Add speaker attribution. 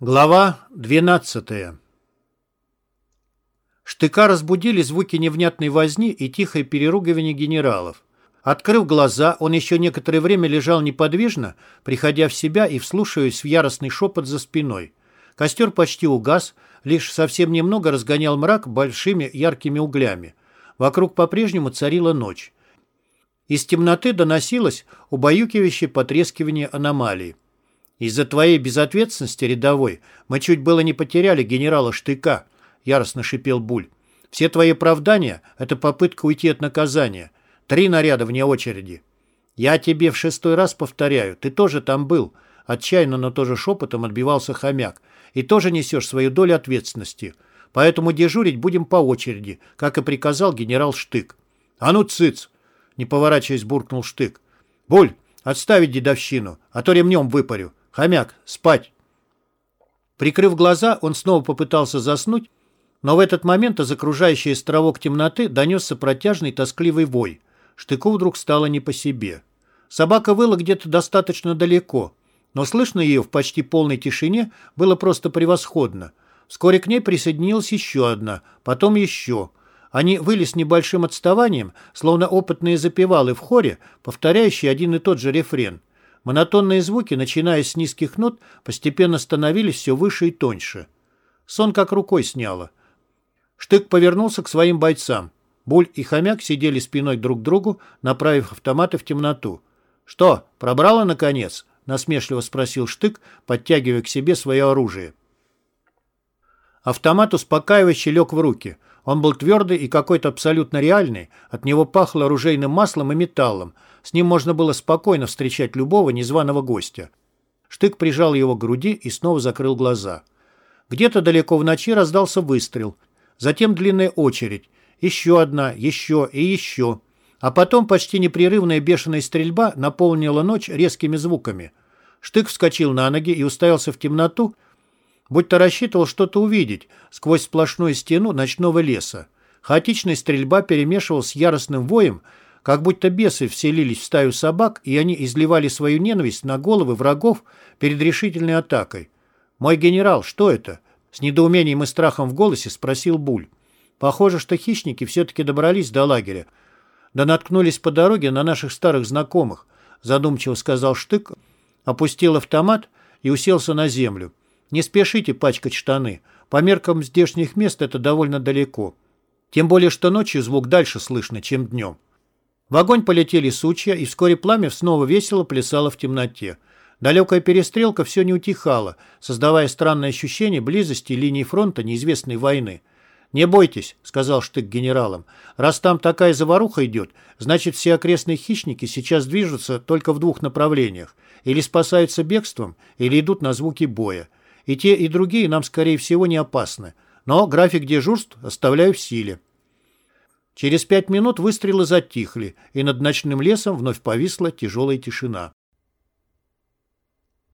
Speaker 1: Глава 12 Штыка разбудили звуки невнятной возни и тихое переругивание генералов. Открыв глаза, он еще некоторое время лежал неподвижно, приходя в себя и вслушиваясь в яростный шепот за спиной. Костер почти угас, лишь совсем немного разгонял мрак большими яркими углями. Вокруг по-прежнему царила ночь. Из темноты доносилось убаюкивающее потрескивание аномалии. Из-за твоей безответственности, рядовой, мы чуть было не потеряли генерала Штыка, яростно шипел Буль. Все твои оправдания — это попытка уйти от наказания. Три наряда вне очереди. Я тебе в шестой раз повторяю, ты тоже там был. Отчаянно, но тоже шепотом отбивался хомяк. И тоже несешь свою долю ответственности. Поэтому дежурить будем по очереди, как и приказал генерал Штык. А ну, цыц! Не поворачиваясь, буркнул Штык. Буль, отставить дедовщину, а то ремнем выпарю. «Хомяк, спать!» Прикрыв глаза, он снова попытался заснуть, но в этот момент из окружающей островок темноты донесся протяжный тоскливый вой. Штыку вдруг стало не по себе. Собака выла где-то достаточно далеко, но слышно ее в почти полной тишине было просто превосходно. Вскоре к ней присоединилась еще одна, потом еще. Они выли с небольшим отставанием, словно опытные запевалы в хоре, повторяющие один и тот же рефрен. Монотонные звуки, начиная с низких нот, постепенно становились все выше и тоньше. Сон как рукой сняло. Штык повернулся к своим бойцам. Буль и хомяк сидели спиной друг к другу, направив автоматы в темноту. «Что, пробрало, наконец?» — насмешливо спросил Штык, подтягивая к себе свое оружие. Автомат успокаивающе лег в руки. Он был твердый и какой-то абсолютно реальный, от него пахло оружейным маслом и металлом, с ним можно было спокойно встречать любого незваного гостя. Штык прижал его к груди и снова закрыл глаза. Где-то далеко в ночи раздался выстрел, затем длинная очередь, еще одна, еще и еще. А потом почти непрерывная бешеная стрельба наполнила ночь резкими звуками. Штык вскочил на ноги и уставился в темноту, будто рассчитывал что-то увидеть сквозь сплошную стену ночного леса. Хаотичная стрельба перемешивалась с яростным воем, как будто бесы вселились в стаю собак, и они изливали свою ненависть на головы врагов перед решительной атакой. «Мой генерал, что это?» С недоумением и страхом в голосе спросил Буль. Похоже, что хищники все-таки добрались до лагеря. Да наткнулись по дороге на наших старых знакомых, задумчиво сказал Штык, опустил автомат и уселся на землю. Не спешите пачкать штаны. По меркам здешних мест это довольно далеко. Тем более, что ночью звук дальше слышно, чем днем. В огонь полетели сучья, и вскоре пламя снова весело плясало в темноте. Далекая перестрелка все не утихала, создавая странное ощущение близости линии фронта неизвестной войны. «Не бойтесь», — сказал Штык генералам. «Раз там такая заваруха идет, значит, все окрестные хищники сейчас движутся только в двух направлениях. Или спасаются бегством, или идут на звуки боя. И те, и другие нам, скорее всего, не опасны. Но график дежурств оставляю в силе. Через пять минут выстрелы затихли, и над ночным лесом вновь повисла тяжелая тишина.